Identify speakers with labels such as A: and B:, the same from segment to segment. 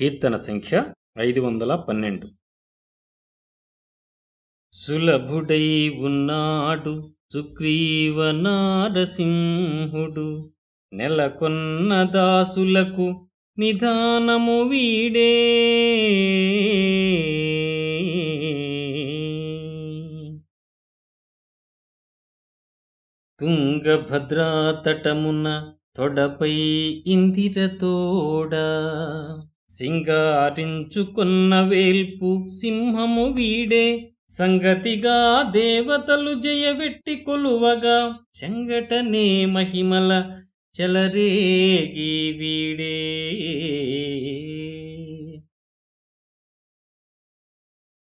A: కీర్తన సంఖ్య ఐదు వందల పన్నెండు. సులభుడై ఉన్నాడు సుగ్రీవ నారసింహుడు నెలకొన్న దాసులకు నిధానము వీడే. తుంగభద్రాతటమున తొడపై ఇందిరతోడా. సింగారించుకున్న వేల్పు సింహము వీడే. సంగతిగా దేవతలు జయవెట్టి కొలువగా. చెంగటనే మహిమల చలరేగి వీడే.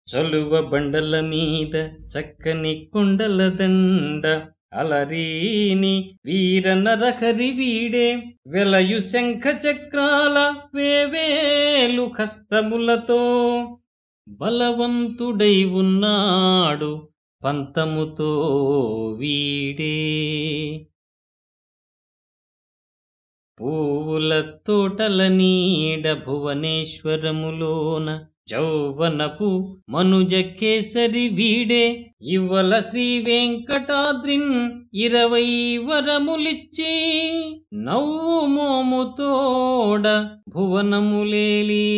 A: చలువ బండల మీద చక్కని కొండల దండ. అలరీని వీర నరహరి వీడే వెలయు శంఖ చక్రాల వేవేలు హస్తములతో బలవంతుడై ఉన్నాడు పంతముతో వీడే. పూవుల తోటల నీడ భువనేశ్వరములోన చౌవనపు మనుజ కేసరి వీడే. ఇవ్వల శ్రీ వెంకటాద్రిన్ ఇరవై వరములిచ్చి. నవ్వు మోముతోడ భువనములేలి